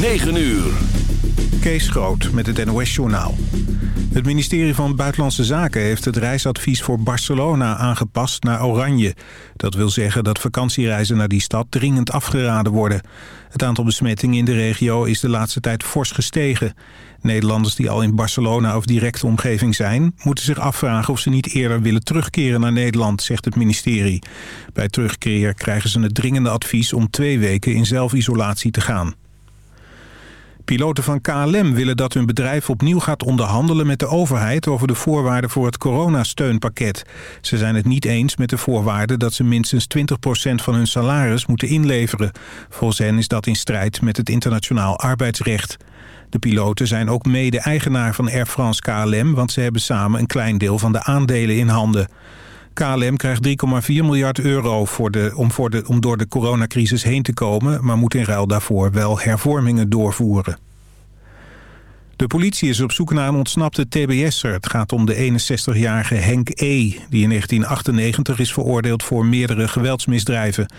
9 uur. Kees Groot met het NOS-journaal. Het ministerie van Buitenlandse Zaken heeft het reisadvies voor Barcelona aangepast naar oranje. Dat wil zeggen dat vakantiereizen naar die stad dringend afgeraden worden. Het aantal besmettingen in de regio is de laatste tijd fors gestegen. Nederlanders die al in Barcelona of directe omgeving zijn... moeten zich afvragen of ze niet eerder willen terugkeren naar Nederland, zegt het ministerie. Bij terugkeer krijgen ze het dringende advies om twee weken in zelfisolatie te gaan. Piloten van KLM willen dat hun bedrijf opnieuw gaat onderhandelen met de overheid over de voorwaarden voor het coronasteunpakket. Ze zijn het niet eens met de voorwaarden dat ze minstens 20% van hun salaris moeten inleveren. Volgens hen is dat in strijd met het internationaal arbeidsrecht. De piloten zijn ook mede-eigenaar van Air France KLM, want ze hebben samen een klein deel van de aandelen in handen. KLM krijgt 3,4 miljard euro voor de, om, voor de, om door de coronacrisis heen te komen... maar moet in ruil daarvoor wel hervormingen doorvoeren. De politie is op zoek naar een ontsnapte TBS'er. Het gaat om de 61-jarige Henk E., die in 1998 is veroordeeld voor meerdere geweldsmisdrijven.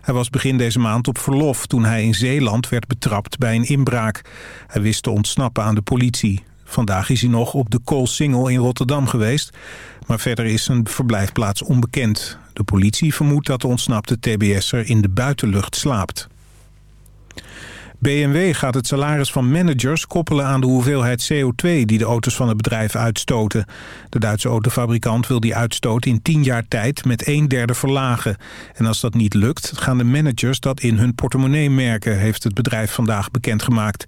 Hij was begin deze maand op verlof toen hij in Zeeland werd betrapt bij een inbraak. Hij wist te ontsnappen aan de politie. Vandaag is hij nog op de Koolsingel in Rotterdam geweest. Maar verder is zijn verblijfplaats onbekend. De politie vermoedt dat de ontsnapte TBS'er in de buitenlucht slaapt. BMW gaat het salaris van managers koppelen aan de hoeveelheid CO2 die de auto's van het bedrijf uitstoten. De Duitse autofabrikant wil die uitstoot in 10 jaar tijd met een derde verlagen. En als dat niet lukt, gaan de managers dat in hun portemonnee merken, heeft het bedrijf vandaag bekendgemaakt.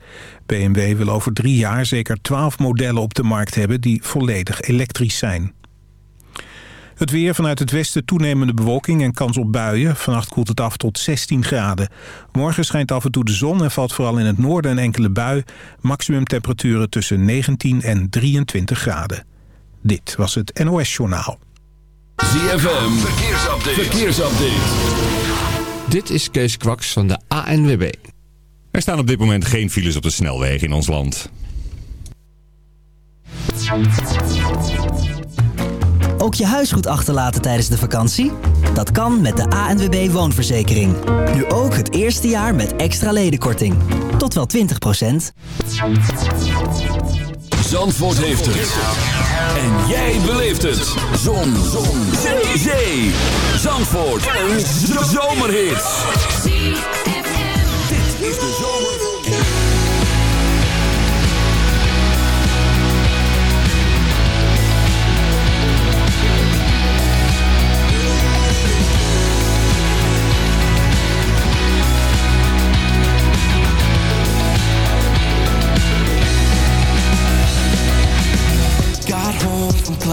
BMW wil over drie jaar zeker 12 modellen op de markt hebben die volledig elektrisch zijn. Het weer vanuit het westen toenemende bewolking en kans op buien. Vannacht koelt het af tot 16 graden. Morgen schijnt af en toe de zon en valt vooral in het noorden een enkele bui. Maximum temperaturen tussen 19 en 23 graden. Dit was het NOS Journaal. ZFM, verkeersupdate. verkeersupdate. Dit is Kees Kwaks van de ANWB. Er staan op dit moment geen files op de snelweg in ons land. Ook je huis goed achterlaten tijdens de vakantie? Dat kan met de ANWB Woonverzekering. Nu ook het eerste jaar met extra ledenkorting. Tot wel 20% Zandvoort heeft het. En jij beleeft het. Zon. Zon. Zee. Zee. Zandvoort. Een zomerhit. Dit is de zomer.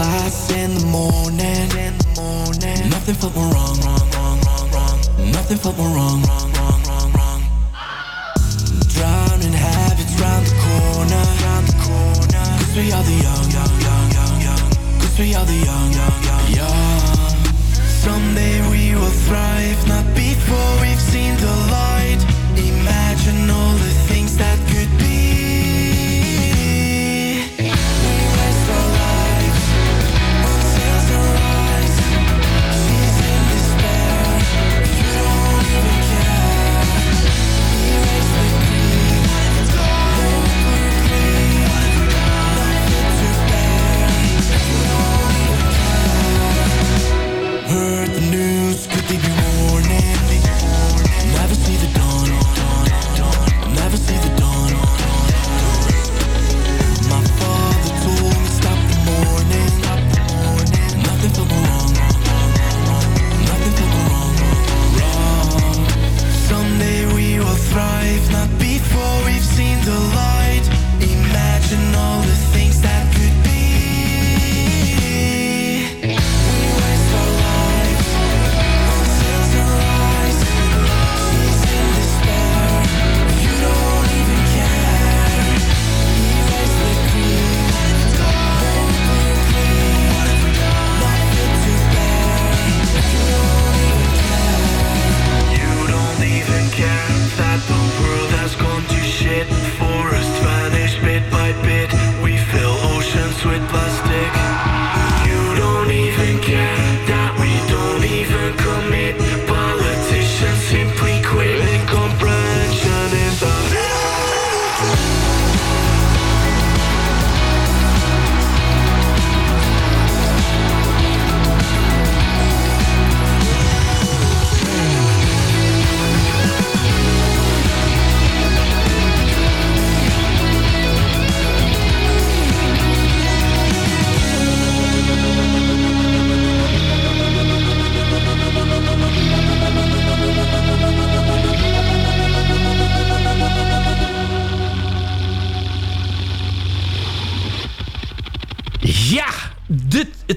Class in the morning. In the morning. Nothing felt more wrong, wrong, wrong, wrong, wrong. Nothing felt more wrong, wrong, wrong, wrong, wrong. Drowning habits round the corner, round the corner. Cause we are the young, young, young, young, young. Cause we are the young, young, young, young. Someday we will thrive, not before we've seen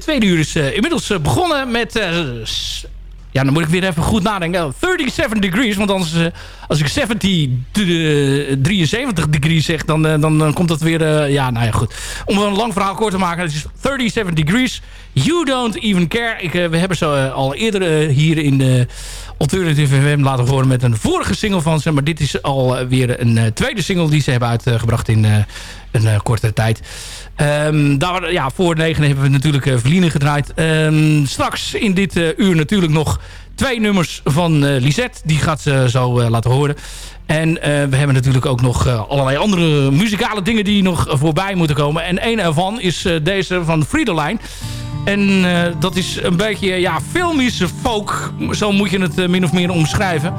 tweede uur is uh, inmiddels uh, begonnen met... Uh, ja, dan moet ik weer even goed nadenken. 37 degrees, want anders, als ik 70, 73 degrees zeg... Dan, dan, dan komt dat weer... ja, nou ja, goed. Om een lang verhaal kort te maken. Het is 37 degrees. You don't even care. Ik, we hebben ze al eerder hier in de Alternative FM laten horen met een vorige single van ze. Maar dit is alweer een tweede single die ze hebben uitgebracht in een kortere tijd. Um, daar, ja, voor negen hebben we natuurlijk uh, gedraaid. Um, straks in dit uur natuurlijk nog twee nummers van uh, Lisette. Die gaat ze zo laten horen. En we hebben natuurlijk ook nog allerlei andere muzikale dingen die nog voorbij moeten komen. En een ervan is deze van Friedelijn. En dat is een beetje ja, filmische folk. Zo moet je het min of meer omschrijven.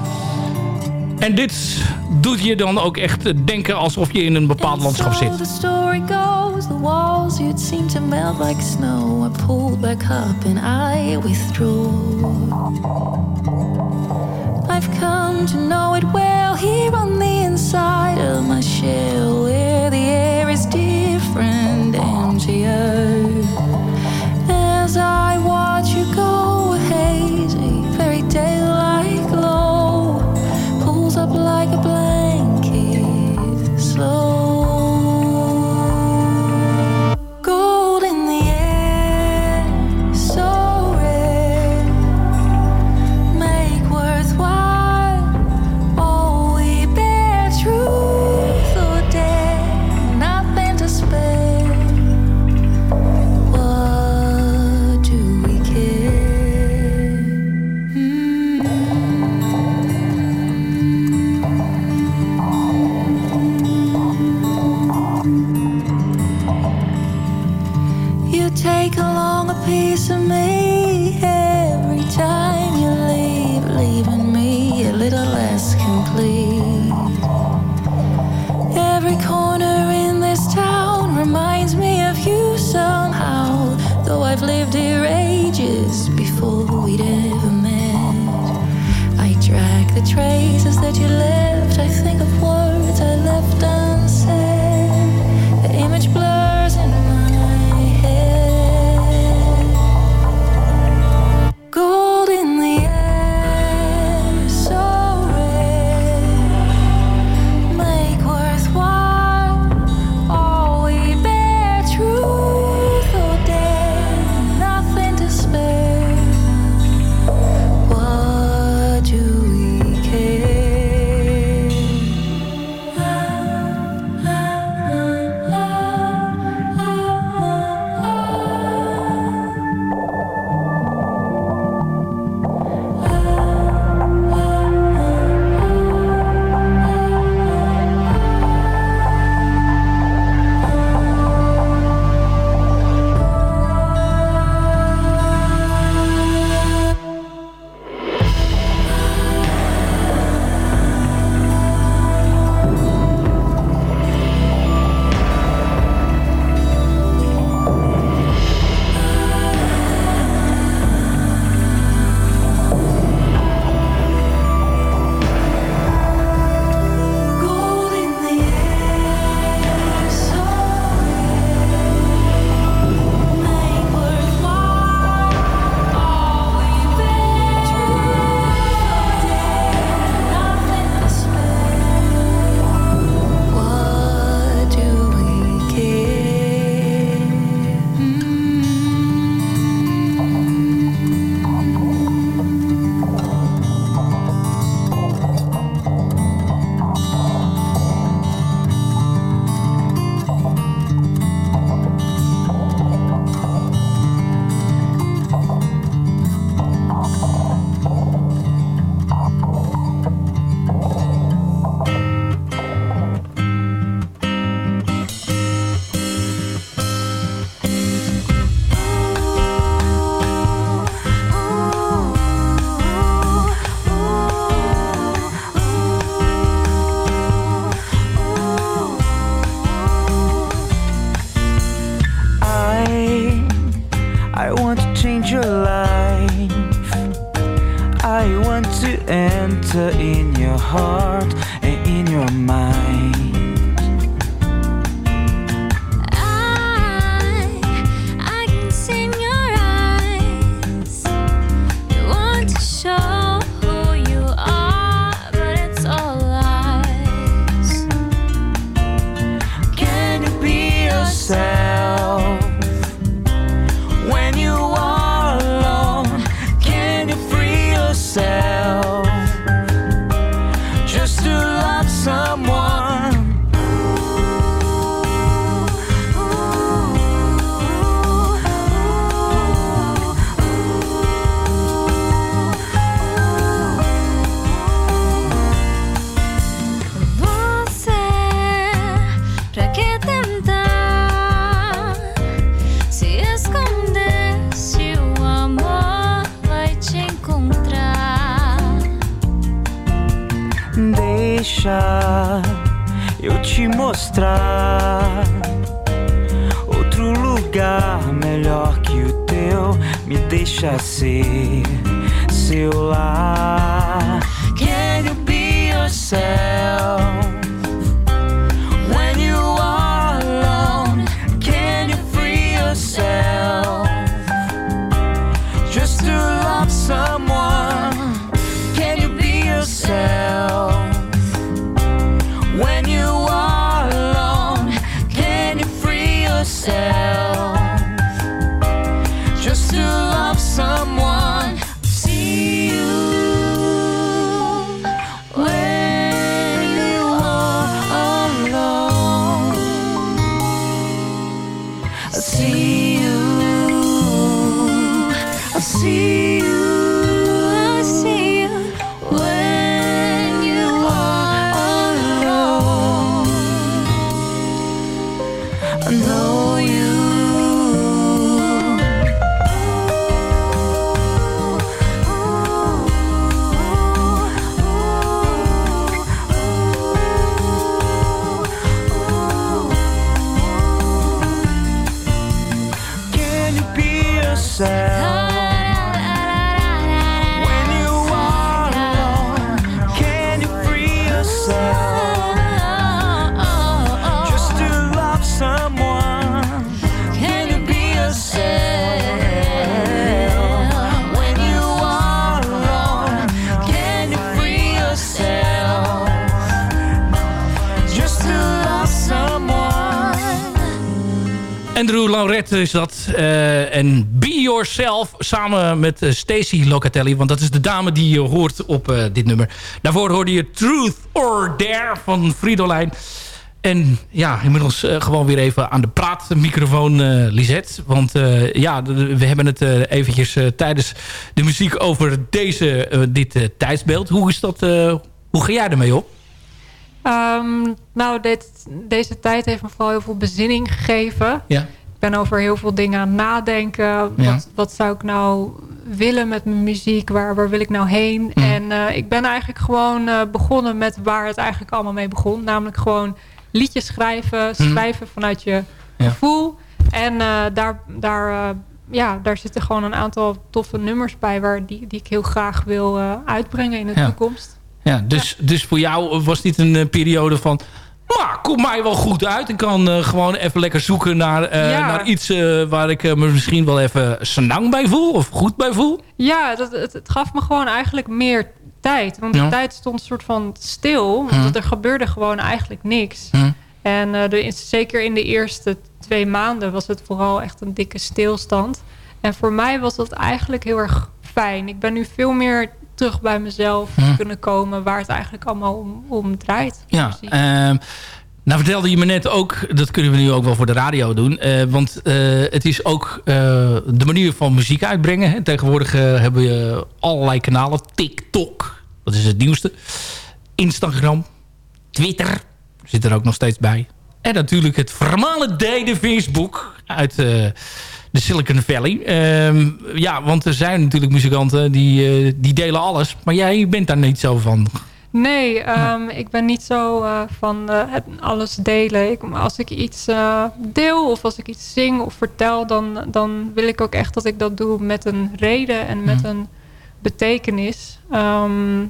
En dit doet je dan ook echt denken alsof je in een bepaald landschap zit. The story goes, the walls you'd seem to melt like snow. I pulled back up and I withdrew. I've come to know it well here on the inside of my shell where the air is different, emptier. I watch eu te mostrar outro lugar melhor que o teu. Me deixa ser seu lar. You be yourself? Andrew Laurette is dat. eh, en Be Yourself samen met eh, Stacey Locatelli. Want dat is de dame die je hoort op eh, dit nummer. Daarvoor hoorde je Truth or Dare van Fridolijn. En ja, inmiddels eh, gewoon weer even aan de praatmicrofoon eh Lisette. Want ja, we hebben het eventjes tijdens de muziek over deze, dit tijdsbeeld. Hoe is dat? hoe ga jij ermee op? Ehm, nou, dit, deze tijd heeft me vooral heel veel bezinning gegeven. Ja. Ik ben over heel veel dingen aan het nadenken. Ja. Wat, wat zou ik nou willen met mijn muziek? Waar, waar wil ik nou heen? Mm. En eh, ik ben eigenlijk gewoon eh, begonnen met waar het eigenlijk allemaal mee begon. Namelijk gewoon liedjes schrijven. Schrijven vanuit je Ja. gevoel. En eh, daar, daar, ja, daar zitten gewoon een aantal toffe nummers bij... Waar die, die ik heel graag wil uitbrengen in de toekomst. Ja, dus, dus voor jou was dit een eh, periode van... Maar komt mij wel goed uit. Ik kan eh, gewoon even lekker zoeken naar, eh, Ja. naar iets waar ik me misschien wel even senang bij voel. Of goed bij voel. Ja, dat, het, het gaf me gewoon eigenlijk meer tijd. Want Ja. de tijd stond een soort van stil. Hm. Want er gebeurde gewoon eigenlijk niks. Hm. En de, zeker in de eerste twee maanden was het vooral echt een dikke stilstand. En voor mij was dat eigenlijk heel erg fijn. Ik ben nu veel meer terug bij mezelf Hm. kunnen komen... waar het eigenlijk allemaal om, om draait. Ja, ehm, nou vertelde je me net ook, dat kunnen we nu ook wel voor de radio doen. eh, want eh, het is ook eh, de manier van muziek uitbrengen. Hè. Tegenwoordig hebben we allerlei kanalen. TikTok, dat is het nieuwste. Instagram, Twitter, zit er ook nog steeds bij. En natuurlijk het vermalendijde Facebook uit de Silicon Valley. Ehm, ja, want er zijn natuurlijk muzikanten die, eh, die delen alles. Maar jij bent daar niet zo van. Nee, ehm, ik ben niet zo eh, van eh, het alles delen. Ik, als ik iets deel of als ik iets zing of vertel... Dan, dan wil ik ook echt dat ik dat doe met een reden en met Mhm. een betekenis. Ehm,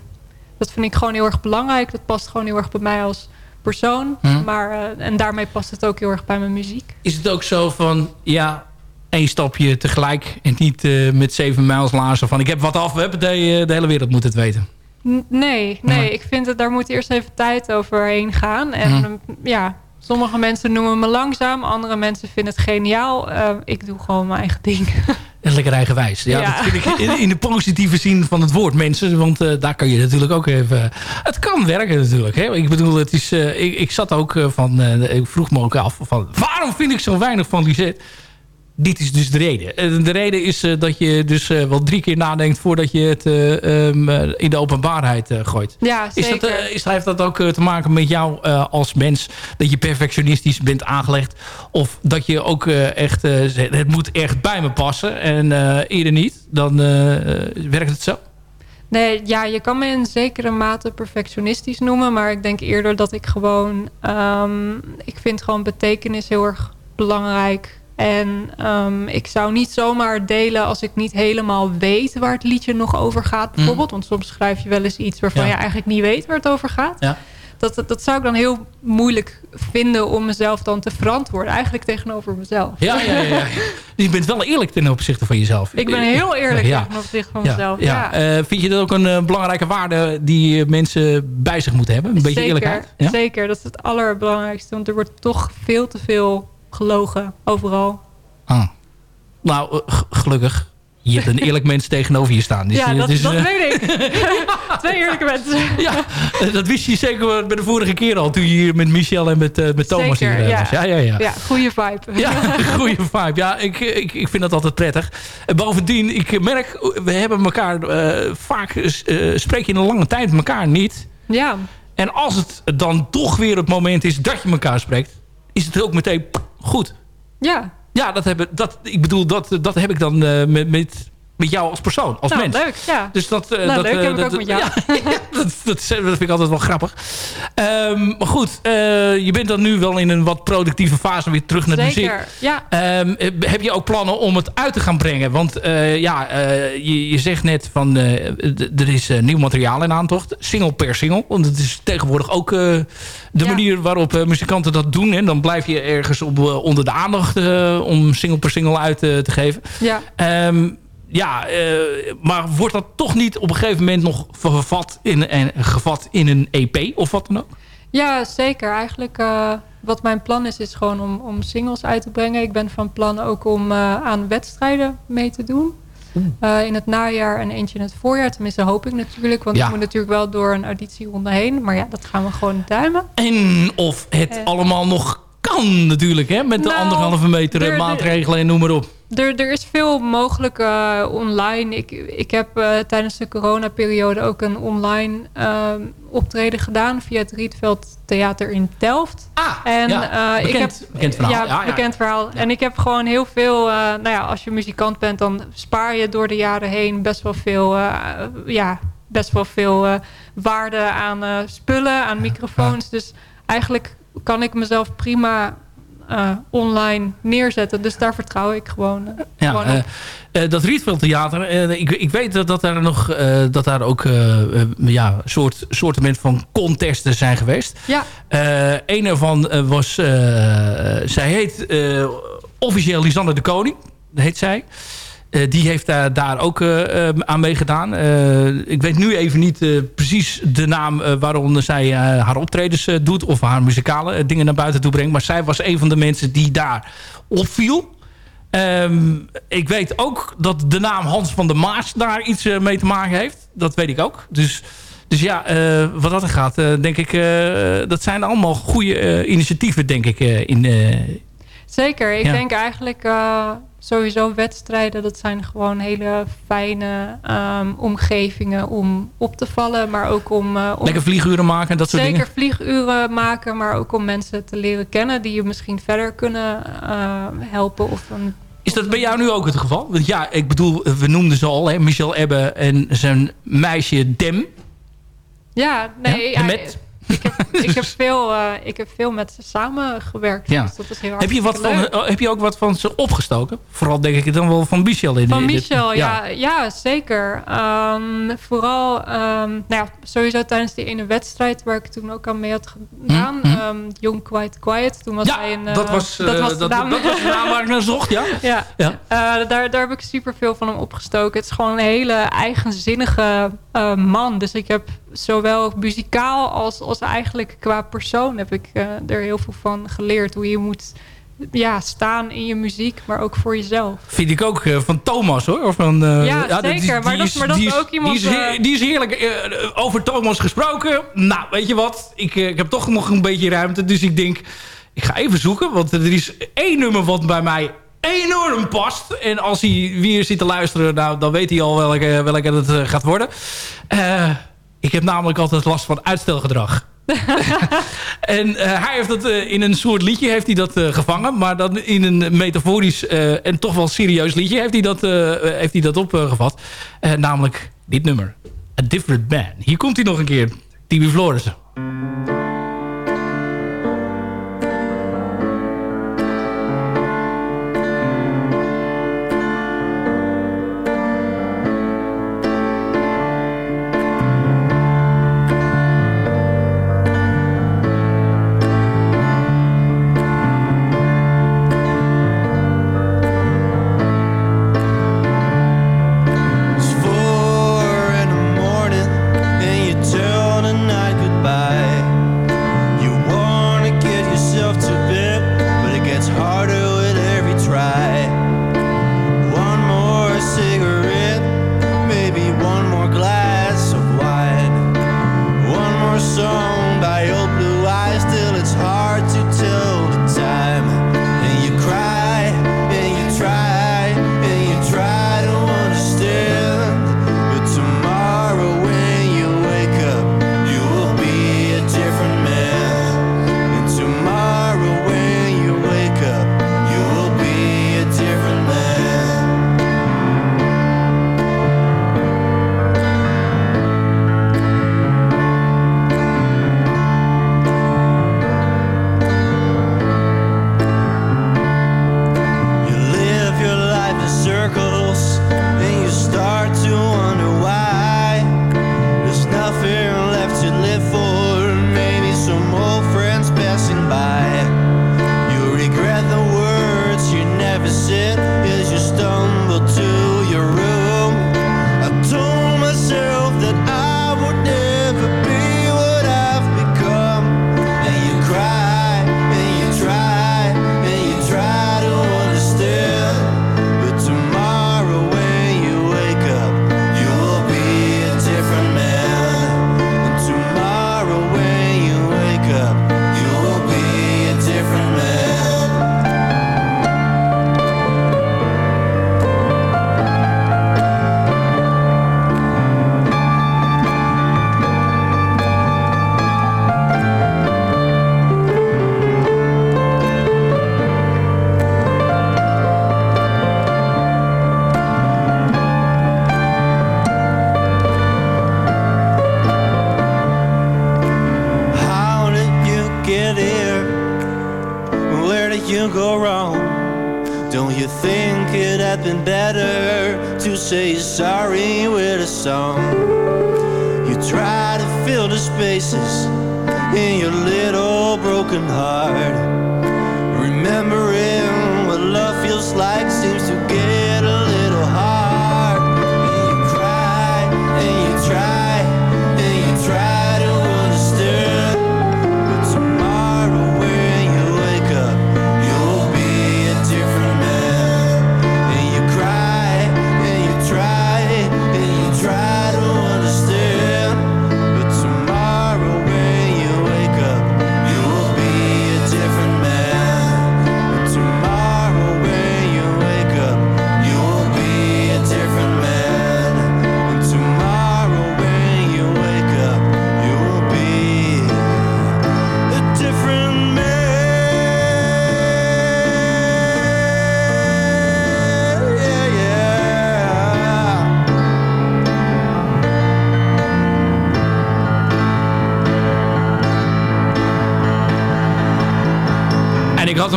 dat vind ik gewoon heel erg belangrijk. Dat past gewoon heel erg bij mij als persoon. Mhm. Maar, en daarmee past het ook heel erg bij mijn muziek. Is het ook zo van, ja, één stapje tegelijk... en niet eh, met zeven mijls laarzen van... ik heb wat af, we hebben de, de hele wereld moet het weten. Nee, nee. Ik vind het, daar moet eerst even tijd overheen gaan. En Mhm. ehm, ja, sommige mensen noemen me langzaam. Andere mensen vinden het geniaal. Eh, ik doe gewoon mijn eigen ding. En lekker eigenwijs. Ja, Ja. Dat vind ik in, in de positieve zin van het woord, mensen. Want eh, daar kan je natuurlijk ook even... Het kan werken natuurlijk. Hè? Ik bedoel, het is, ik, ik zat ook van... ik vroeg me ook af van... waarom vind ik zo weinig van Lisette? Dit is dus de reden. Eh, De reden is eh, dat je dus eh, wel drie keer nadenkt... voordat je het eh, ehm, eh, in de openbaarheid gooit. Ja, Is zeker. dat, eh, is, heeft dat ook te maken met jou als mens? Dat je perfectionistisch bent aangelegd? Of dat je ook echt... het moet echt bij me passen en eerder niet? Dan werkt het zo? Nee, ja, je kan me in zekere mate perfectionistisch noemen. Maar ik denk eerder dat ik gewoon... ehm, ik vind gewoon betekenis heel erg belangrijk. En ehm, ik zou niet zomaar delen als ik niet helemaal weet waar het liedje nog over gaat. Bijvoorbeeld, want soms schrijf je wel eens iets waarvan Ja. je eigenlijk niet weet waar het over gaat. Ja. Dat, dat, dat zou ik dan heel moeilijk vinden om mezelf dan te verantwoorden. Eigenlijk tegenover mezelf. Ja, ja, ja. ja. Dus je bent wel eerlijk ten opzichte van jezelf. Ik ben heel eerlijk Ja. ten opzichte van Ja, mezelf. ja. Eh, vind je dat ook een eh, belangrijke waarde die eh, mensen bij zich moeten hebben? Een beetje zeker, eerlijkheid? Ja? Zeker, dat is het allerbelangrijkste. Want er wordt toch veel te veel gelogen overal. Ah. Nou, eh, gelukkig. Je hebt een eerlijk mens tegenover je staan. Dus, ja, dat, dus, dat eh, weet ik. Twee eerlijke mensen. ja, eh, dat wist je zeker bij de vorige keer al. Toen je hier met Michel en met, met Thomas Zeker, hier eh, ja. was. Ja, ja, ja. Ja, goede vibe. Ja, goede vibe. Ja, ik, ik, ik vind dat altijd prettig. En bovendien, ik merk, we hebben elkaar vaak, spreek je in een lange tijd elkaar niet. Ja, En als het dan toch weer het moment is dat je elkaar spreekt, is het ook meteen goed. ja. Ja, dat heb, dat, ik bedoel, dat, dat heb ik dan eh, met, met, met jou als persoon, als nou, mens. leuk. Ja. Dus dat, eh, Nou, dat, leuk, eh, heb ik dat, ook met jou. Ja, ja, dat, dat, dat vind ik altijd wel grappig. Ehm, maar goed, eh, je bent dan nu wel in een wat productieve fase weer terug naar de muziek. Ja, Ehm, heb je ook plannen om het uit te gaan brengen? Want eh, ja, eh, je, je zegt net van eh, er is eh, nieuw materiaal in aantocht. Single per single. Want het is tegenwoordig ook eh, de Ja. manier waarop eh, muzikanten dat doen. En dan blijf je ergens op, eh, onder de aandacht eh, om single per single uit eh, te geven. ja. Ehm, ja, eh, maar wordt dat toch niet op een gegeven moment nog vervat in, en gevat in een EP of wat dan ook? ja, zeker. Eigenlijk eh, wat mijn plan is, is gewoon om, om singles uit te brengen. Ik ben van plan ook om eh, aan wedstrijden mee te doen. Eh, in het najaar en eentje in het voorjaar. Tenminste hoop ik natuurlijk. Want Ja. ik moet natuurlijk wel door een auditieronde heen. Maar ja, dat gaan we gewoon duimen. En of het allemaal nog kan natuurlijk, hè? Met de Nou, anderhalve meter maatregelen en noem maar op. Er, er is veel mogelijk eh, online. Ik, ik heb eh, tijdens de coronaperiode ook een online ehm, optreden gedaan via het Rietveld Theater in Delft. Ah, En ja, eh, ik bekend, heb, bekend verhaal. Ja, Ja, ja. bekend verhaal. En ik heb gewoon heel veel. eh, nou ja, als je muzikant bent, dan spaar je door de jaren heen best wel veel. eh, ja, best wel veel eh, waarde aan eh, spullen, aan microfoons. Dus eigenlijk kan ik mezelf prima eh, online neerzetten. Dus daar vertrouw ik gewoon, eh, Ja, gewoon eh, op. dat Rietveld Theater, ik, ik weet dat, dat daar nog dat daar ook ja, soort, soortement van contesten zijn geweest. Ja, een ervan was, zij heet officieel Lisanne de Koning, heet zij. Eh, die heeft daar, daar ook eh, eh, aan meegedaan. Ik weet nu even niet precies de naam waaronder zij haar optredens doet... of haar muzikale dingen naar buiten toe brengt. Maar zij was een van de mensen die daar opviel. Ehm, ik weet ook dat de naam Hans van der Maas daar iets mee te maken heeft. Dat weet ik ook. Dus, dus ja, wat dat er gaat, denk ik... dat zijn allemaal goede initiatieven, denk ik, in, zeker. Ik Ja. denk eigenlijk sowieso wedstrijden... dat zijn gewoon hele fijne ehm, omgevingen om op te vallen. Maar ook om... eh, om lekker vlieguren maken, dat soort Zeker dingen. vlieguren maken, maar ook om mensen te leren kennen... die je misschien verder kunnen eh, helpen. Of een, Is dat bij jou nu ook het geval? Want ja, ik bedoel, we noemden ze al, hè, Michel Ebbe en zijn meisje Dem. ja, nee, Ja, en met? Ik, heb, ik, heb veel, eh, ik heb veel met ze samengewerkt. Ja. Dus dat is heel Heb je, wat van, heb je ook wat van ze opgestoken? Vooral denk ik dan wel van Michel. In Van in dit- Michel, ja, ja. zeker. Ehm, vooral, ehm, nou ja, sowieso tijdens die ene wedstrijd waar ik toen ook aan mee had gedaan. Hm, hm. ehm, Young Quite Quiet. Toen was Ja, hij een, eh, dat was, eh, dat was dat, de dat, naam. was de naam waar ik naar zocht, ja. Ja, Ja. Eh, daar, daar heb ik super veel van hem opgestoken. Het is gewoon een hele eigenzinnige eh, man. Dus ik heb zowel muzikaal als, als eigenlijk qua persoon heb ik eh, er heel veel van geleerd. Hoe je moet ja, staan in je muziek, maar ook voor jezelf. Vind ik ook eh, van Thomas hoor. Van, Ja, zeker, maar dat- maar dat die is ook iemand, Die is, heer- die is heerlijk. over Thomas gesproken. Nou, weet je wat? Ik, ik heb toch nog een beetje ruimte. Dus ik denk, ik ga even zoeken. Want er is één nummer wat bij mij enorm past. En als hij weer zit te luisteren, nou, dan weet hij al welke, welke het eh, gaat worden. Eh, ik heb namelijk altijd last van uitstelgedrag. en eh, hij heeft dat in een soort liedje heeft hij dat, gevangen. Maar dan in een metaforisch en toch wel serieus liedje heeft hij dat, heeft hij dat opgevat. namelijk dit nummer. A Different Man. Hier komt hij nog een keer. Tibi Florissen.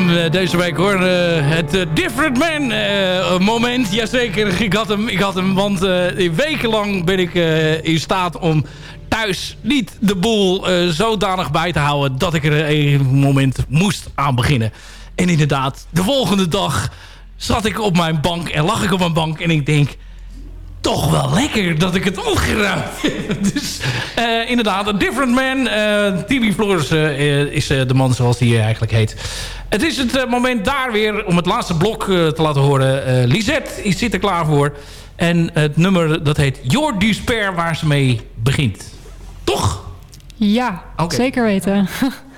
Eh, deze week hoor. Eh, het eh, Different Man moment. Jazeker, ik had hem. Ik had hem want wekenlang ben ik in staat om thuis niet de boel zodanig bij te houden... dat ik er een moment moest aan beginnen. En inderdaad, de volgende dag zat ik op mijn bank en lag ik op mijn bank en ik denk toch wel lekker dat ik het opgeruimd heb. Dus inderdaad, een different man. Uh, Timmy Flores is de man zoals hij eigenlijk heet. Het is het eh, moment daar weer om het laatste blok eh, te laten horen. Eh, Lisette is zit er klaar voor. En het nummer dat heet Your Despair waar ze mee begint. Toch? Ja, zeker weten.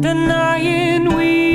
denying we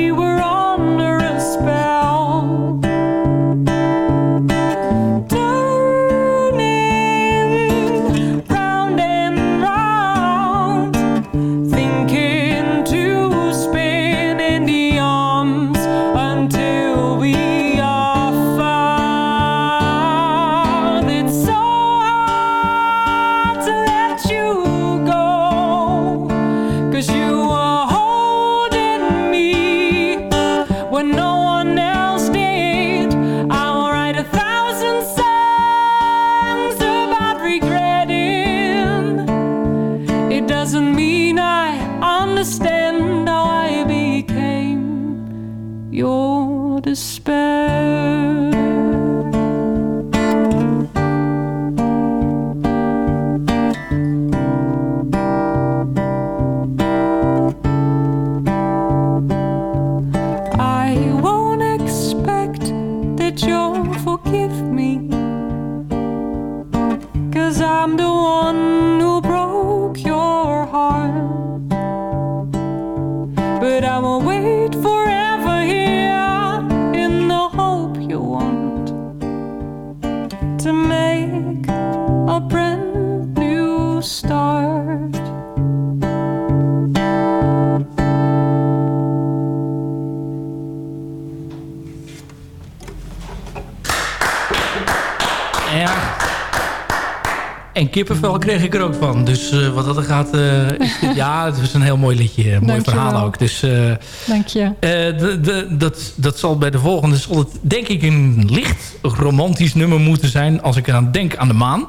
kippenvel kreeg ik er ook van. Dus eh, wat dat er gaat... is dit- ja, het is een heel mooi liedje. Mooi verhaal ook. Dus eh, Dank je. dat, dat zal bij de volgende... zal het denk ik een licht romantisch nummer moeten zijn... als ik aan denk aan de maan.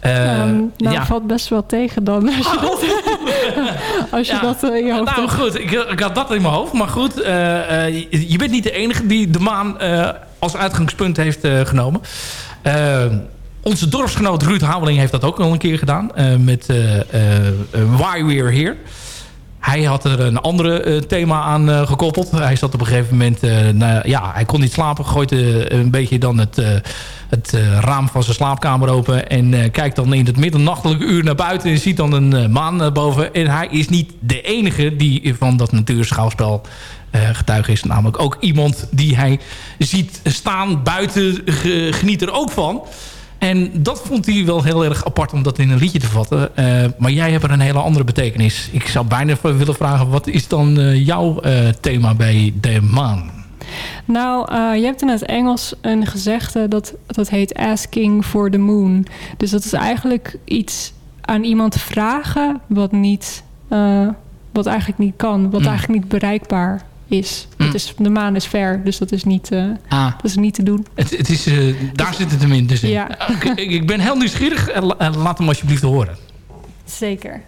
Ehm, nou, ja. valt best wel tegen dan. Als je dat, als je Ja. dat in je hoofd Nou goed, ik, ik had dat in mijn hoofd. Maar goed, je, je bent niet de enige die de maan als uitgangspunt heeft eh, genomen. Onze dorpsgenoot Ruud Hameling heeft dat ook al een keer gedaan. eh, met eh, eh, Why We're Here. Hij had er een andere eh, thema aan gekoppeld. Hij zat op een gegeven moment... ja, hij kon niet slapen. Gooit een beetje dan het, het raam van zijn slaapkamer open. En kijkt dan in het middernachtelijke uur naar buiten. En ziet dan een maan boven. En hij is niet de enige die van dat natuurschouwspel getuige is. Namelijk ook iemand die hij ziet staan buiten. ge- geniet er ook van. En dat vond hij wel heel erg apart om dat in een liedje te vatten. Eh, maar jij hebt er een hele andere betekenis. Ik zou bijna willen vragen, wat is dan eh, jouw eh, thema bij de maan? Nou, je hebt in het Engels een gezegde dat, dat heet asking for the moon. Dus dat is eigenlijk iets aan iemand vragen wat, niet, wat eigenlijk niet kan. Wat Mm. eigenlijk niet bereikbaar is. Mm. Het is. De maan is ver, dus dat is niet, eh, Ah. dat is niet te doen. Het, het is, eh, daar zit het hem in. Dus. Ja. Oké, ik, ik ben heel nieuwsgierig. Eh, la- eh, laat hem alsjeblieft horen. Zeker.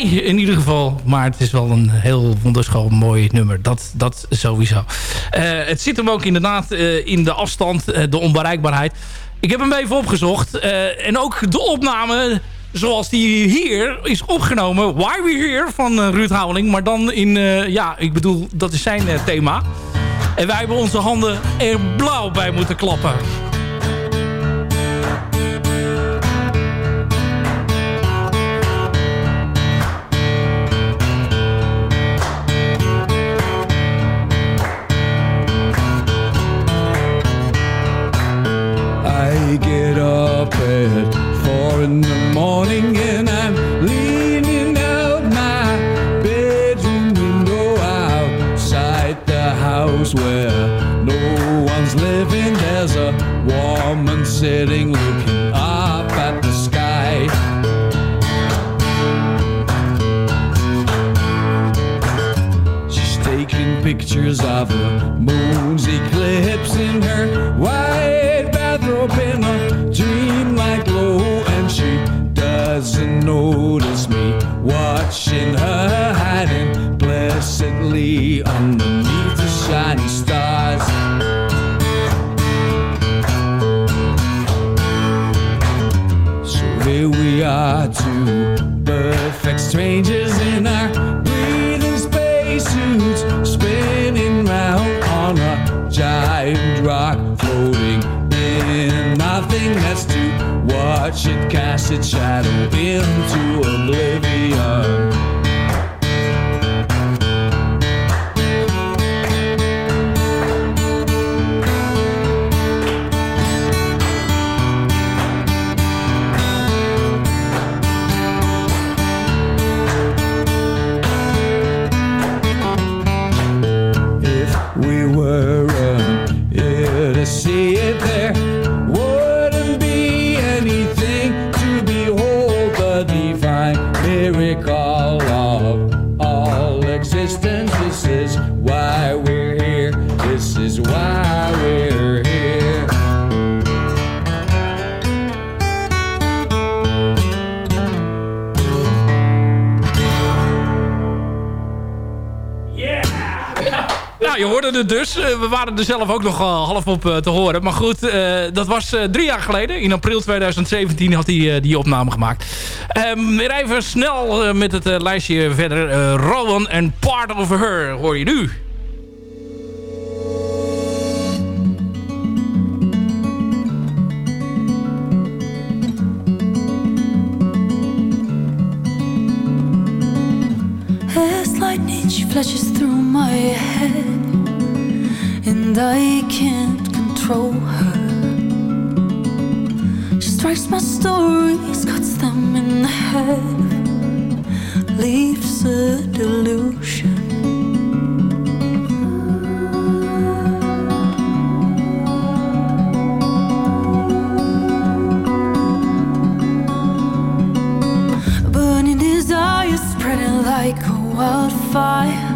In ieder geval. Maar het is wel een heel wonderschoon mooi nummer. Dat, dat sowieso. Eh, het zit hem ook inderdaad eh, in de afstand, eh, de onbereikbaarheid. Ik heb hem even opgezocht. en ook de opname zoals die hier is opgenomen. Why We Here van Ruud Houweling. Maar dan in, ja, ik bedoel, dat is zijn thema. En wij hebben onze handen er blauw bij moeten klappen. Four in the morning and I'm leaning out my bedroom window outside the house where no one's living. There's a woman sitting looking up at the sky. She's taking pictures of the strangers in our breathing spacesuits, spinning round on a giant rock, floating in nothing nothingness to watch it cast its shadow into oblivion. We waren er zelf ook nog uh, half op uh, te horen. Maar goed, uh, dat was drie jaar geleden. In april 2017 had hij die opname gemaakt. Um, weer even snel met het lijstje verder. Rowan en Part of Her hoor je nu. Flashes through my head And I can't control her. She strikes my stories, cuts them in half Leaves a delusion. Burning desire spreading like a wildfire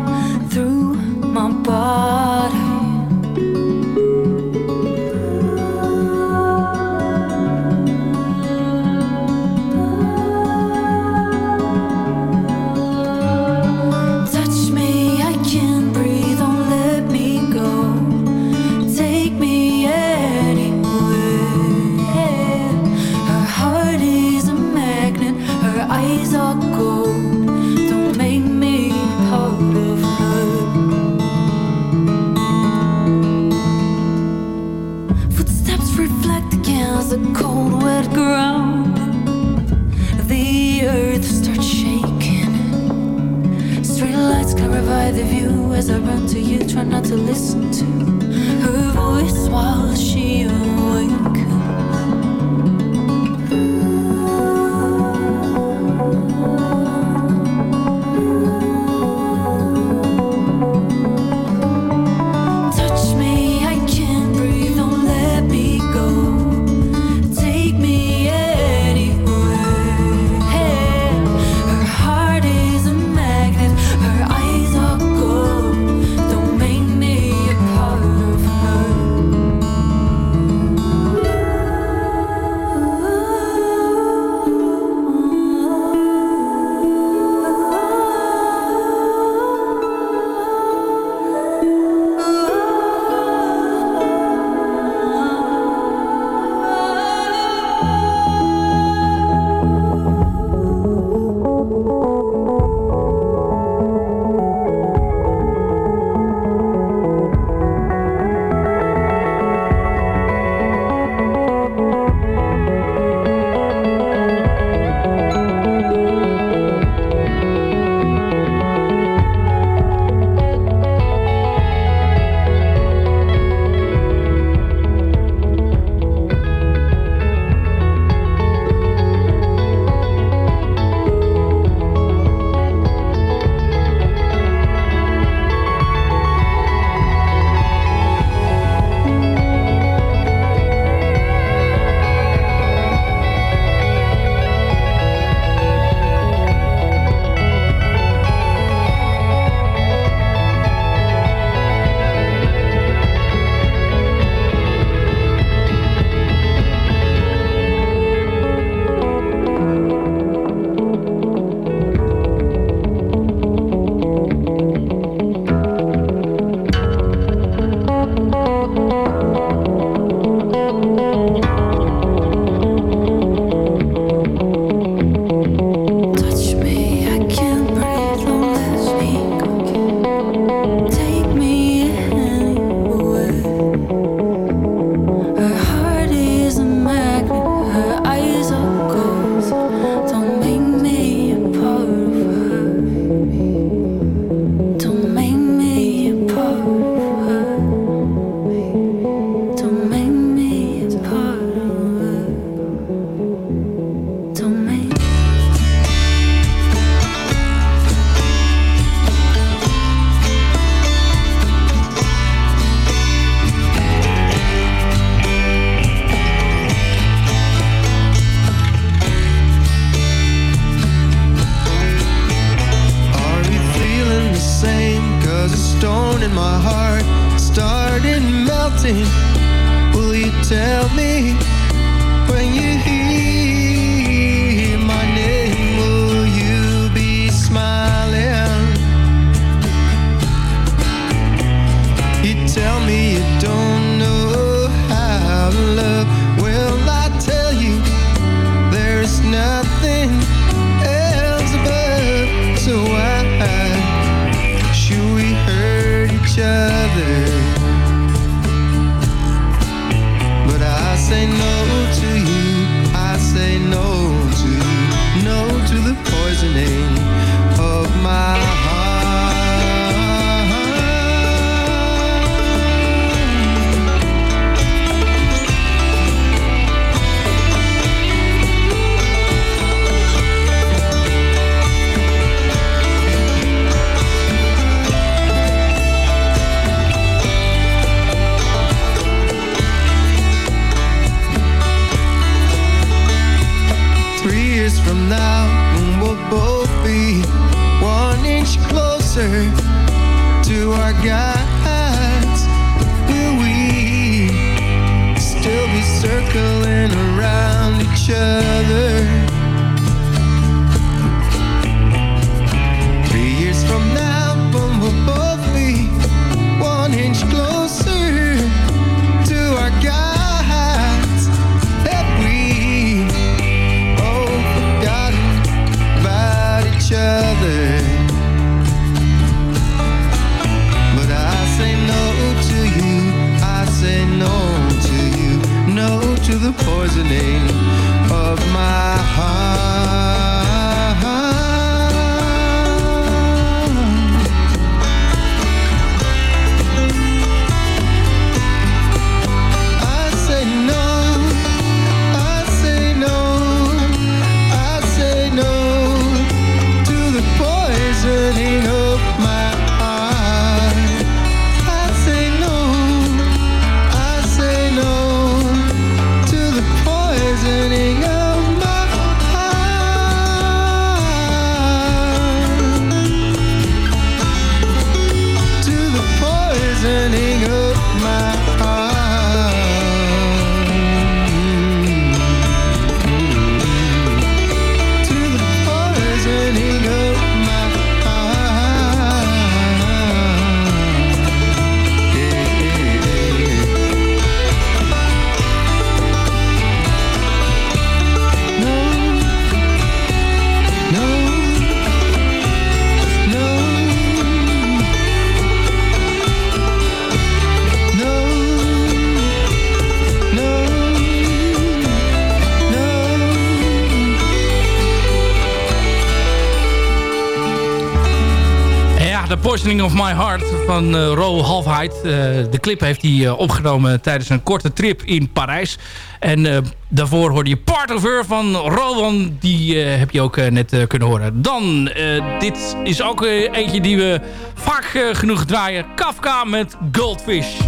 Poisoning of My Heart van eh Ro Halfheid. Eh, de clip heeft hij eh, opgenomen tijdens een korte trip in Parijs. En daarvoor hoorde je Part of Her van Rowan. Die heb je ook net kunnen horen. Dan, dit is ook eentje die we vaak genoeg draaien. Kafka met Goldfish.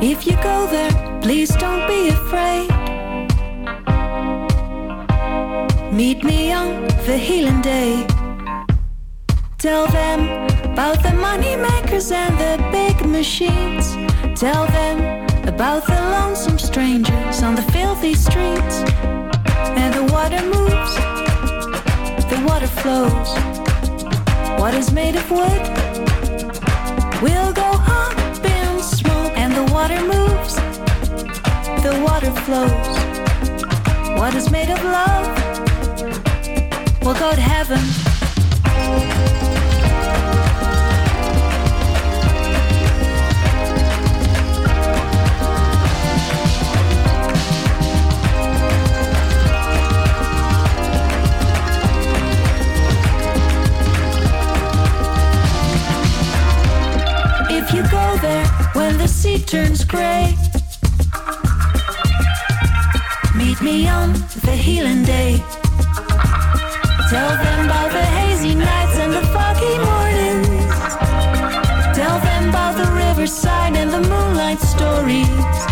If you go there, please don't be afraid. Meet me on the healing day. Tell them about the money makers and the big machines. Tell them about the lonesome strangers on the filthy streets. And the water moves, the water flows. What is made of wood will go up in smoke. And the water moves, the water flows. What is made of love will go to heaven. If you go there when the sea turns gray, meet me on the healing day. Tell them about the hazy nights and the foggy mornings. Tell them about the riverside and the moonlight stories.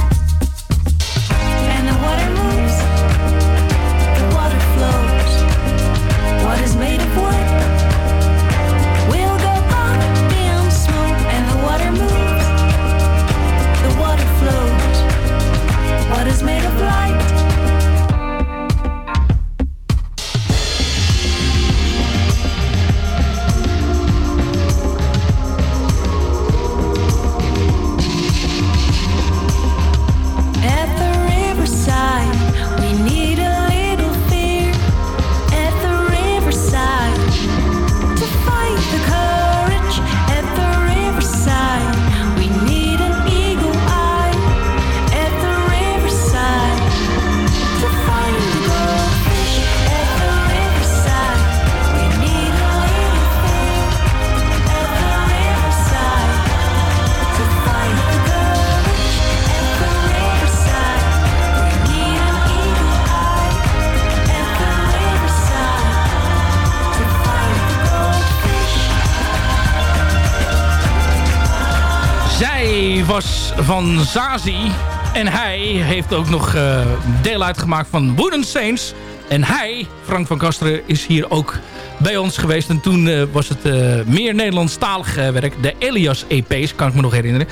Van Zazie. En hij heeft ook nog eh, deel uitgemaakt van Wooden Saints. En hij, Frank van Kasteren, is hier ook bij ons geweest. En toen eh, was het eh, meer Nederlandstalig werk. De Elias EP's, kan ik me nog herinneren.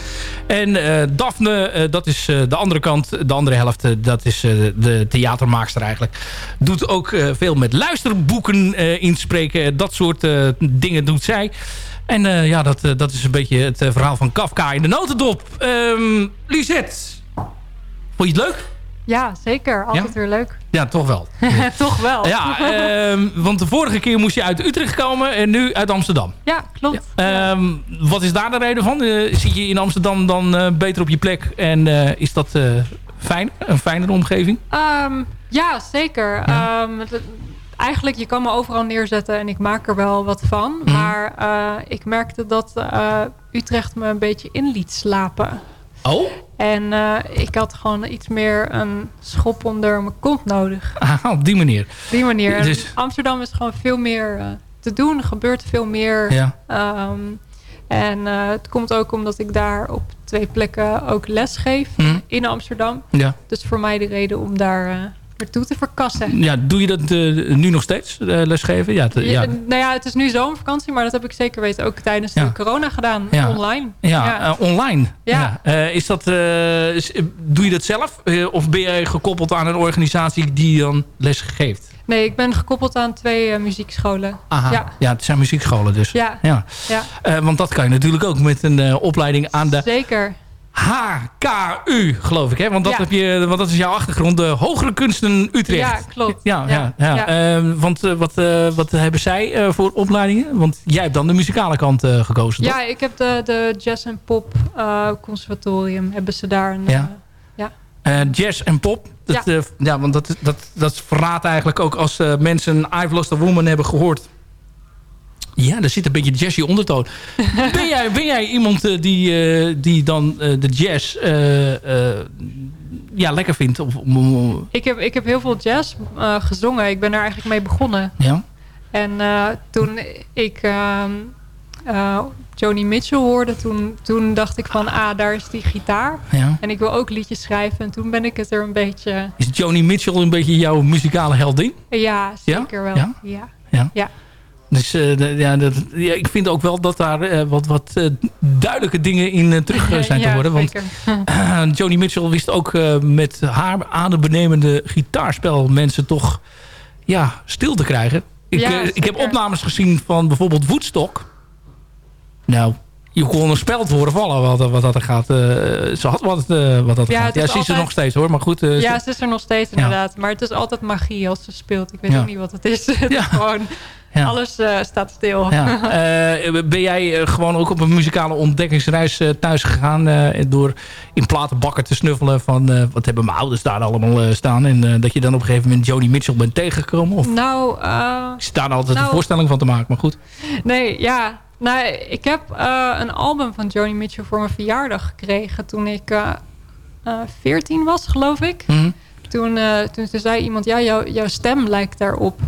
En Daphne, dat is de andere kant. De andere helft, dat is de theatermaakster eigenlijk. Doet ook veel met luisterboeken inspreken. Dat soort dingen doet zij. En eh, ja, dat, eh, dat is een beetje het eh, verhaal van Kafka in de notendop. Ehm Lisette, vond je het leuk? Ja, zeker. Altijd weer leuk. Ja, toch wel. Toch wel. Ja, ehm, want de vorige keer moest je uit Utrecht komen en nu uit Amsterdam. Ja, klopt. Ehm, wat is daar de reden van? Zit je in Amsterdam dan beter op je plek en is dat fijn, een fijnere omgeving? Ja, zeker. Eigenlijk, je kan me overal neerzetten en ik maak er wel wat van. Mhm. Maar eh, ik merkte dat eh, Utrecht me een beetje in liet slapen. Oh? En eh, ik had gewoon iets meer een schop onder mijn kont nodig. Ah, op die manier. Op die manier. Dus- Amsterdam is gewoon veel meer te doen. Er gebeurt veel meer. Ja. Ehm, en het komt ook omdat ik daar op twee plekken ook les geef Mhm. in Amsterdam. Ja. Dus voor mij de reden om daar te verkassen. Ja, doe je dat eh, nu nog steeds, eh, lesgeven? Ja, Ja, ja. Nou ja, het is nu zomervakantie, maar dat heb ik zeker weten ook tijdens Ja. de corona gedaan, Ja. online. Ja, online. Ja. Eh, is dat, is- doe je dat zelf? Of ben jij gekoppeld aan een organisatie die dan les geeft? Nee, ik ben gekoppeld aan twee muziekscholen. Aha. Ja. Ja. het zijn muziekscholen dus. Ja. ja. Ja. Want dat kan je natuurlijk ook met een opleiding aan de Zeker. HKU, geloof ik. Hè? Want, dat Ja. heb je, want dat is jouw achtergrond. De Hogere Kunsten Utrecht. Ja, klopt. Ja, ja, Ja, ja. ja. Eh, want eh, wat, eh, wat hebben zij eh, voor opleidingen? Want jij hebt dan de muzikale kant gekozen, toch? Ja, ik heb de, de Jazz en Pop Conservatorium. Hebben ze daar een... Ja. ja. Jazz en pop. Dat, Ja. want dat, dat, dat verraadt eigenlijk ook als mensen I've Lost a Woman hebben gehoord. Ja, er zit een beetje jazzy ondertoon. ben, jij, ben jij iemand eh, die, eh, die dan eh, de jazz ja, lekker vindt? Of, Ik, heb, ik heb heel veel jazz gezongen. Ik ben er eigenlijk mee begonnen. ja? En toen ik eh, Joni Mitchell hoorde, toen, toen dacht ik van, ah, daar is die gitaar. Ja. En ik wil ook liedjes schrijven. En toen ben ik het er een beetje... Is Joni Mitchell een beetje jouw muzikale heldin? Ja, zeker wel. Ja? Ja? Ja. Dus eh, ja, dat, ja, ik vind ook wel dat daar eh, wat, wat eh, duidelijke dingen in terug zijn te horen. Want Joni Mitchell wist ook met haar adembenemende gitaarspel mensen toch ja, stil te krijgen. Ik, Ja, ik heb opnames gezien van bijvoorbeeld Woodstock. Nou, je kon een speld horen vallen wat, wat dat er gaat. Eh, ze had wat, eh, wat dat er Ja, gaat. Ja, ze is er nog steeds hoor. Maar goed, Ja, ze- is er nog steeds inderdaad. Maar het is altijd magie als ze speelt. Ik weet Ja. ook niet wat het is. Het is gewoon, Ja. alles eh, staat stil. Ja. Eh, ben jij eh, gewoon ook op een muzikale ontdekkingsreis eh, thuis gegaan... door in platenbakken te snuffelen van... wat hebben mijn ouders daar allemaal staan... en dat je dan op een gegeven moment Joni Mitchell bent tegengekomen? Of Nou, eh, is daar altijd nou- een voorstelling van te maken? Maar goed. nee, ja. Nou, ik heb een album van Joni Mitchell voor mijn verjaardag gekregen toen ik eh eh, 14 was, geloof ik. Mhm. Toen, eh, toen zei iemand, ja, jouw stem lijkt daarop.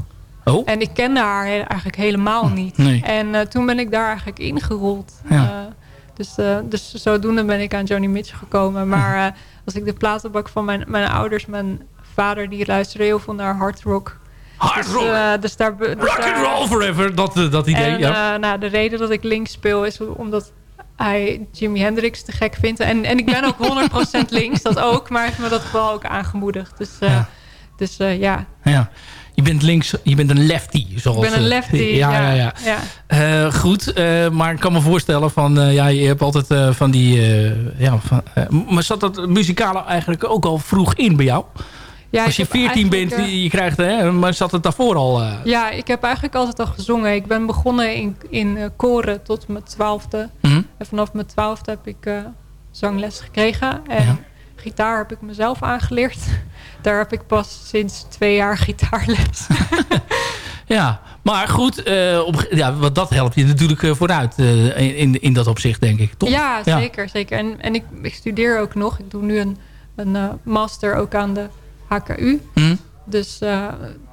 Oh. En ik kende haar he- eigenlijk helemaal niet. Nee. En eh, toen ben ik daar eigenlijk ingerold. Ja. Eh, dus, eh, dus zodoende ben ik aan Joni Mitchell gekomen. Maar als ik de platenbak van mijn, mijn ouders... Mijn vader die luisterde heel veel naar hard rock. Hard Dus, rock. dus daar, dus Rock and roll forever, dat, dat idee. en ja. nou, de reden dat ik links speel is omdat hij Jimi Hendrix te gek vindt. En, en ik ben ook 100% links, dat ook. Maar hij heeft me dat vooral ook aangemoedigd. Dus Ja. dus, ja. ja. Je bent links, je bent een lefty. Zoals, ik ben een eh, lefty. Ja, ja, ja. ja. Eh, goed, eh, maar ik kan me voorstellen van... ja, je hebt altijd van die... ja, van, maar zat dat muzikale eigenlijk ook al vroeg in bij jou? Ja, Als je heb 14 bent, je krijgt... Hè, maar zat het daarvoor al... Ja, ik heb eigenlijk altijd al gezongen. Ik ben begonnen in, in koren tot mijn twaalfde. Mhm. En vanaf mijn twaalfde heb ik zangles gekregen. En Ja. gitaar heb ik mezelf aangeleerd. Daar heb ik pas sinds twee jaar gitaarles. Ja, maar goed, eh, op, ja, wat dat helpt je natuurlijk eh, vooruit eh, in, in dat opzicht, denk ik. Toch? Ja, zeker. zeker. En, en ik, ik studeer ook nog. Ik doe nu een, een master ook aan de HKU. Hm? Dus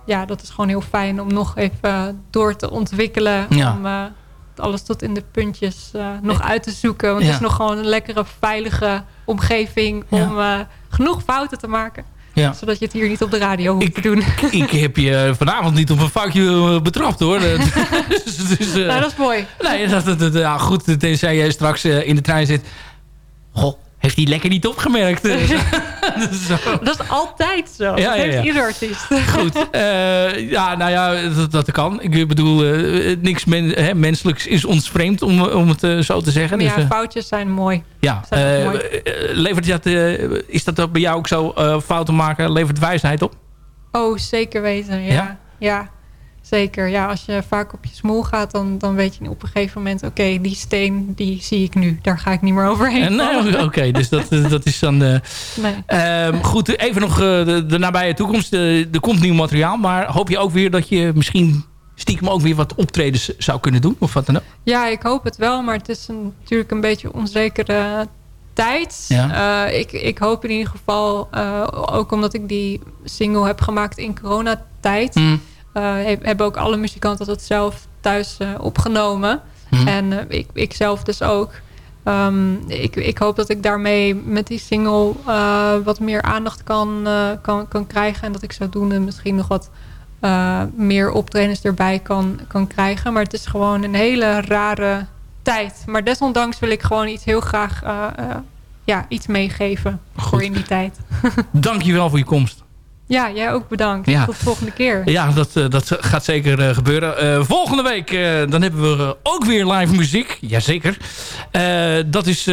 ja, dat is gewoon heel fijn om nog even door te ontwikkelen. Ja. Om, alles tot in de puntjes nog uit te zoeken. Want het is nog gewoon een lekkere, veilige omgeving om genoeg fouten te maken. Ja. Zodat je het hier niet op de radio hoeft te doen. Ik heb je vanavond niet op een foutje eh, betrapt hoor. dus, dus, eh, nou, dat is mooi. Nee, dat, dat, dat- ja, goed, tenzij jij straks eh, in de trein zit. Goh, heeft hij lekker niet opgemerkt. zo. Dat is altijd zo. Ja, dat heeft ja. ieder artiest. Goed. eh, ja, nou ja, dat, dat kan. Ik bedoel, eh, niks men, hè, menselijks is ons vreemd, om, om het eh, zo te zeggen. Maar ja, Dus, foutjes zijn mooi. ja, zijn mooi. levert dat, is dat ook bij jou ook zo fouten maken? Levert wijsheid op? Oh, zeker weten. Ja, Ja? Zeker. Ja, als je vaak op je smoel gaat, dan, dan weet je op een gegeven moment... oké, die steen, die zie ik nu. Daar ga ik niet meer overheen. En, nou. Oké, dus dat, dat is dan... eh, Nee. Ehm, goed, even nog eh, de, de nabije toekomst. Eh, er komt nieuw materiaal, maar hoop je ook weer dat je misschien stiekem ook weer wat optredens zou kunnen doen? Of wat dan ook? Ja, ik hoop het wel, maar het is een, natuurlijk een beetje onzekere tijd. Ja. Ik, ik hoop in ieder geval, ook omdat ik die single heb gemaakt in coronatijd... Mm. Eh, heb- hebben ook alle muzikanten dat zelf thuis eh, opgenomen. Mhm. En eh, ik, ik zelf dus ook. Ehm, ik, ik hoop dat ik daarmee met die single wat meer aandacht kan, kan, kan krijgen. En dat ik zodoende misschien nog wat meer optredens erbij kan, kan krijgen. Maar het is gewoon een hele rare tijd. Maar desondanks wil ik gewoon iets heel graag ja, iets meegeven voor in die tijd. Dankjewel voor je komst. Ja, jij ook bedankt. Ja. Tot de volgende keer. Ja, dat, eh, dat gaat zeker eh, gebeuren. Eh, volgende week dan hebben we ook weer live muziek. Jazeker. Eh dat is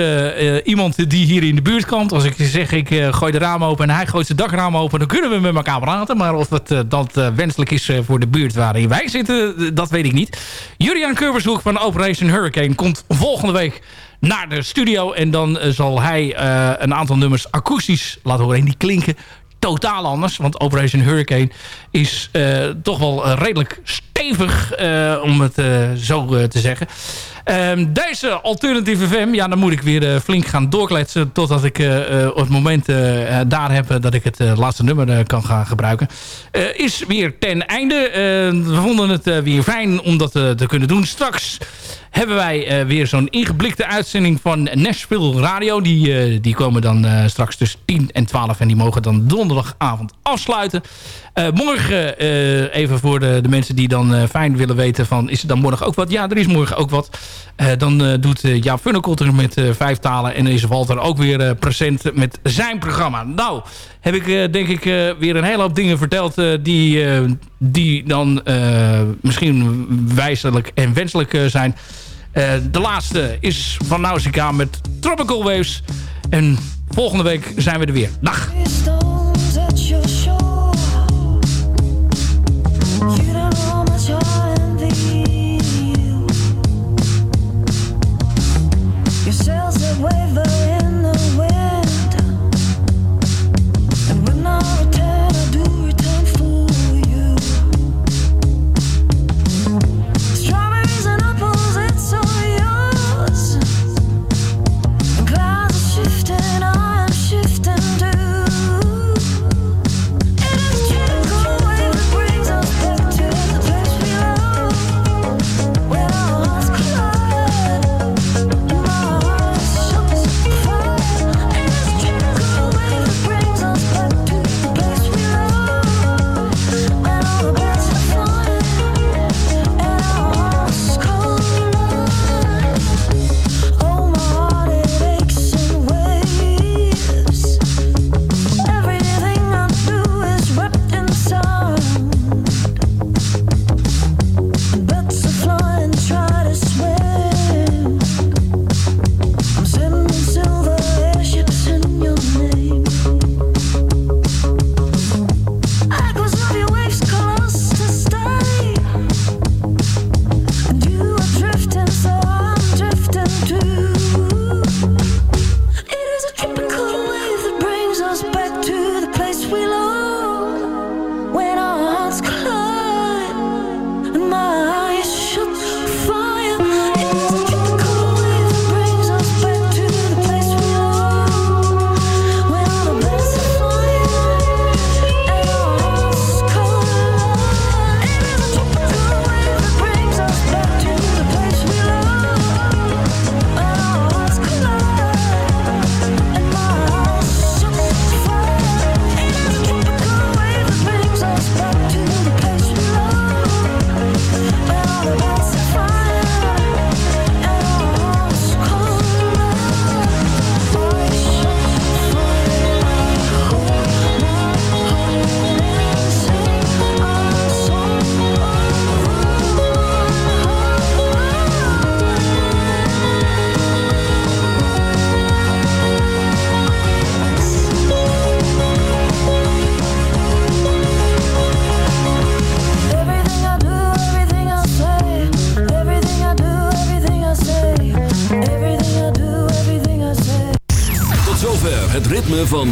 iemand die hier in de buurt komt. Als ik zeg, ik gooi de raam open en hij gooit zijn dakraam open... dan kunnen we met elkaar praten. Maar of het, dat wenselijk is voor de buurt waarin wij zitten... dat weet ik niet. Julian Kurbershoek van Operation Hurricane komt volgende week naar de studio. En dan zal hij een aantal nummers akoestisch laten horen. En die klinken totaal anders. Want Operation Hurricane is eh, toch wel eh, redelijk stevig, eh, om het zo te zeggen. Ehm, deze alternatieve FM, ja, dan moet ik weer eh, flink gaan doorkletsen... totdat ik eh, eh, het moment daar heb dat ik het laatste nummer kan gaan gebruiken. Is weer ten einde. Eh, we vonden het weer fijn om dat te kunnen doen. Straks hebben wij weer zo'n ingeblikte uitzending van Nashville Radio. Die, die komen dan straks tussen 10 en 12 en die mogen dan donderdagavond afsluiten. Morgen, even voor de, de mensen die dan fijn willen weten van... is er dan morgen ook wat? Ja, er is morgen ook wat. Eh, dan eh, doet uh, Jaap Funnekotter met eh, vijf talen... en is Walter ook weer eh, present met zijn programma. Nou, heb ik eh, denk ik eh, weer een hele hoop dingen verteld... eh, die, eh, die dan eh, misschien wijselijk en wenselijk eh, zijn... Eh, de laatste is van Nausicaa met Tropical Waves. En volgende week zijn we er weer. Dag!